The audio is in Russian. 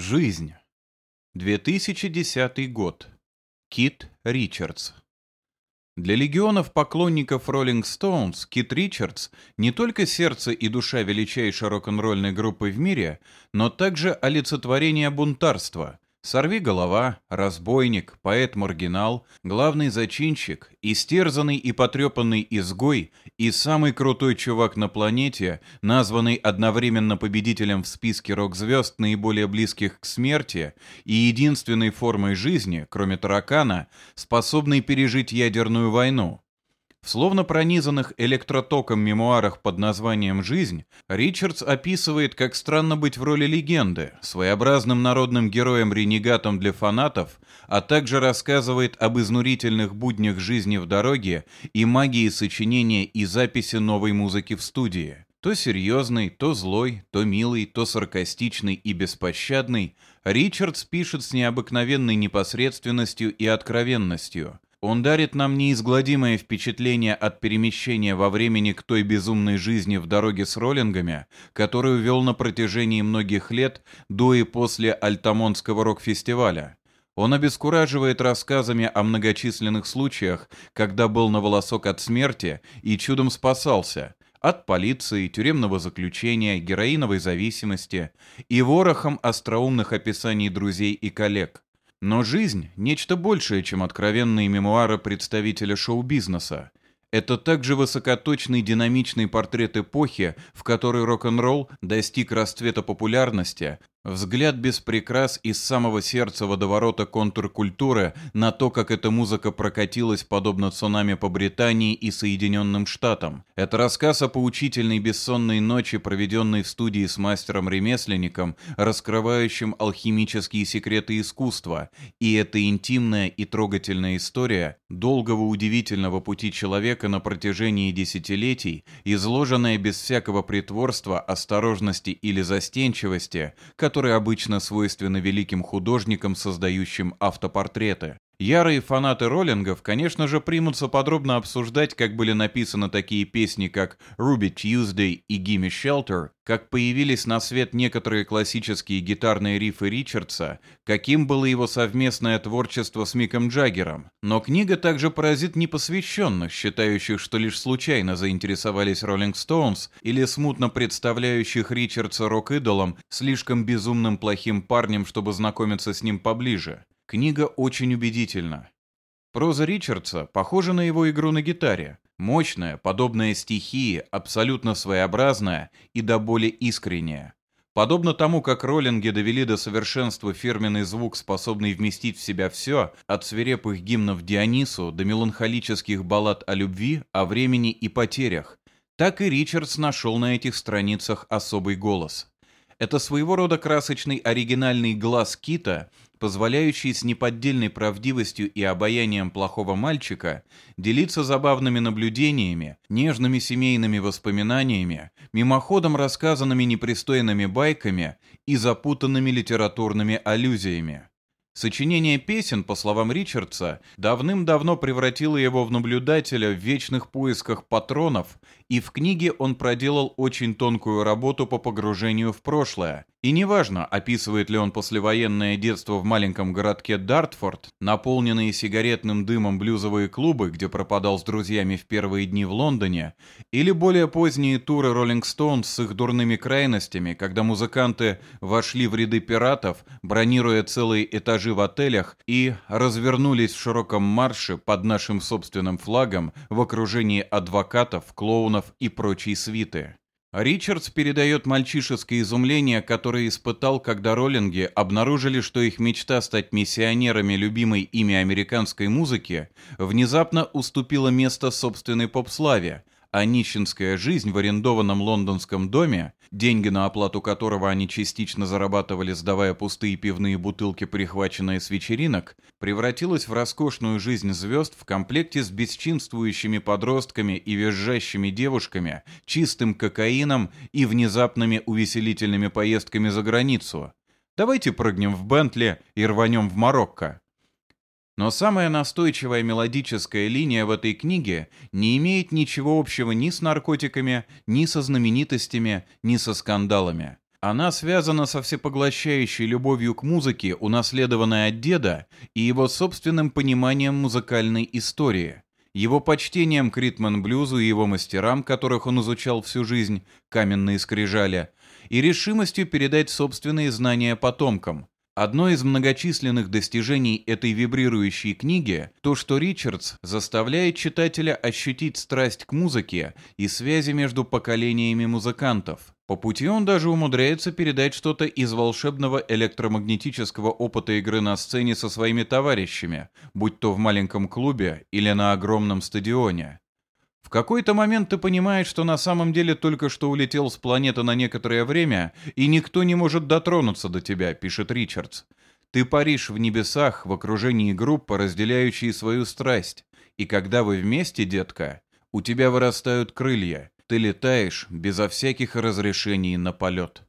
Жизнь. 2010 год. Кит Ричардс. Для легионов поклонников Rolling Stones Кит Ричардс не только сердце и душа величайшей рок-н-ролльной группы в мире, но также олицетворение бунтарства, Сорви голова, разбойник, поэт-маргинал, главный зачинщик, истерзанный и потрепанный изгой и самый крутой чувак на планете, названный одновременно победителем в списке рок-звезд наиболее близких к смерти и единственной формой жизни, кроме таракана, способный пережить ядерную войну. В словно пронизанных электротоком мемуарах под названием «Жизнь» Ричардс описывает, как странно быть в роли легенды, своеобразным народным героем-ренегатом для фанатов, а также рассказывает об изнурительных буднях жизни в дороге и магии сочинения и записи новой музыки в студии. То серьезный, то злой, то милый, то саркастичный и беспощадный, Ричардс пишет с необыкновенной непосредственностью и откровенностью – он дарит нам неизгладимое впечатление от перемещения во времени к той безумной жизни в дороге с роллингами, которую вел на протяжении многих лет до и после Альтамонского рок-фестиваля. Он обескураживает рассказами о многочисленных случаях, когда был на волосок от смерти и чудом спасался, от полиции, тюремного заключения, героиновой зависимости и ворохом остроумных описаний друзей и коллег. Но жизнь – нечто большее, чем откровенные мемуары представителя шоу-бизнеса. Это также высокоточный динамичный портрет эпохи, в которой рок-н-ролл достиг расцвета популярности, Взгляд без прикрас из самого сердца водоворота контркультуры на то, как эта музыка прокатилась подобно цунами по Британии и Соединенным Штатам. Это рассказ о поучительной бессонной ночи, проведенной в студии с мастером-ремесленником, раскрывающим алхимические секреты искусства. И это интимная и трогательная история долгого удивительного пути человека на протяжении десятилетий, изложенная без всякого притворства, осторожности или застенчивости, которые обычно свойственны великим художникам, создающим автопортреты. Ярые фанаты роллингов, конечно же, примутся подробно обсуждать, как были написаны такие песни, как «Ruby Tuesday» и «Gimme Shelter», как появились на свет некоторые классические гитарные рифы Ричардса, каким было его совместное творчество с Миком Джаггером. Но книга также поразит непосвященных, считающих, что лишь случайно заинтересовались Роллинг Стоунс, или смутно представляющих Ричардса рок-идолом, слишком безумным плохим парнем, чтобы знакомиться с ним поближе. Книга очень убедительна. Проза Ричардса похожа на его игру на гитаре. Мощная, подобная стихии, абсолютно своеобразная и до боли искренняя. Подобно тому, как роллинги довели до совершенства фирменный звук, способный вместить в себя все, от свирепых гимнов Дионису до меланхолических баллад о любви, о времени и потерях, так и Ричардс нашел на этих страницах особый голос. Это своего рода красочный оригинальный глаз Кита, позволяющий с неподдельной правдивостью и обаянием плохого мальчика делиться забавными наблюдениями, нежными семейными воспоминаниями, мимоходом рассказанными непристойными байками и запутанными литературными аллюзиями. Сочинение песен, по словам Ричардса, давным-давно превратило его в наблюдателя в вечных поисках патронов, и в книге он проделал очень тонкую работу по погружению в прошлое. И неважно, описывает ли он послевоенное детство в маленьком городке Дартфорд, наполненные сигаретным дымом блюзовые клубы, где пропадал с друзьями в первые дни в Лондоне, или более поздние туры Роллинг Стоунс с их дурными крайностями, когда музыканты вошли в ряды пиратов, бронируя целые этажи в отелях и развернулись в широком марше под нашим собственным флагом в окружении адвокатов, клоунов и прочей свиты. Ричардс передает мальчишеское изумление, которое испытал, когда роллинги обнаружили, что их мечта стать миссионерами любимой ими американской музыки внезапно уступила место собственной поп-славе, а нищенская жизнь в арендованном лондонском доме, деньги на оплату которого они частично зарабатывали, сдавая пустые пивные бутылки, прихваченные с вечеринок, превратилась в роскошную жизнь звезд в комплекте с бесчинствующими подростками и визжащими девушками, чистым кокаином и внезапными увеселительными поездками за границу. Давайте прыгнем в Бентли и рванем в Марокко. Но самая настойчивая мелодическая линия в этой книге не имеет ничего общего ни с наркотиками, ни со знаменитостями, ни со скандалами. Она связана со всепоглощающей любовью к музыке, унаследованной от деда, и его собственным пониманием музыкальной истории, его почтением к ритм-блюзу и его мастерам, которых он изучал всю жизнь, каменные скрижали, и решимостью передать собственные знания потомкам. Одно из многочисленных достижений этой вибрирующей книги – то, что Ричардс заставляет читателя ощутить страсть к музыке и связи между поколениями музыкантов. По пути он даже умудряется передать что-то из волшебного электромагнетического опыта игры на сцене со своими товарищами, будь то в маленьком клубе или на огромном стадионе. В какой-то момент ты понимаешь, что на самом деле только что улетел с планеты на некоторое время, и никто не может дотронуться до тебя, пишет Ричардс. Ты паришь в небесах в окружении группы, разделяющей свою страсть. И когда вы вместе, детка, у тебя вырастают крылья. Ты летаешь безо всяких разрешений на полет.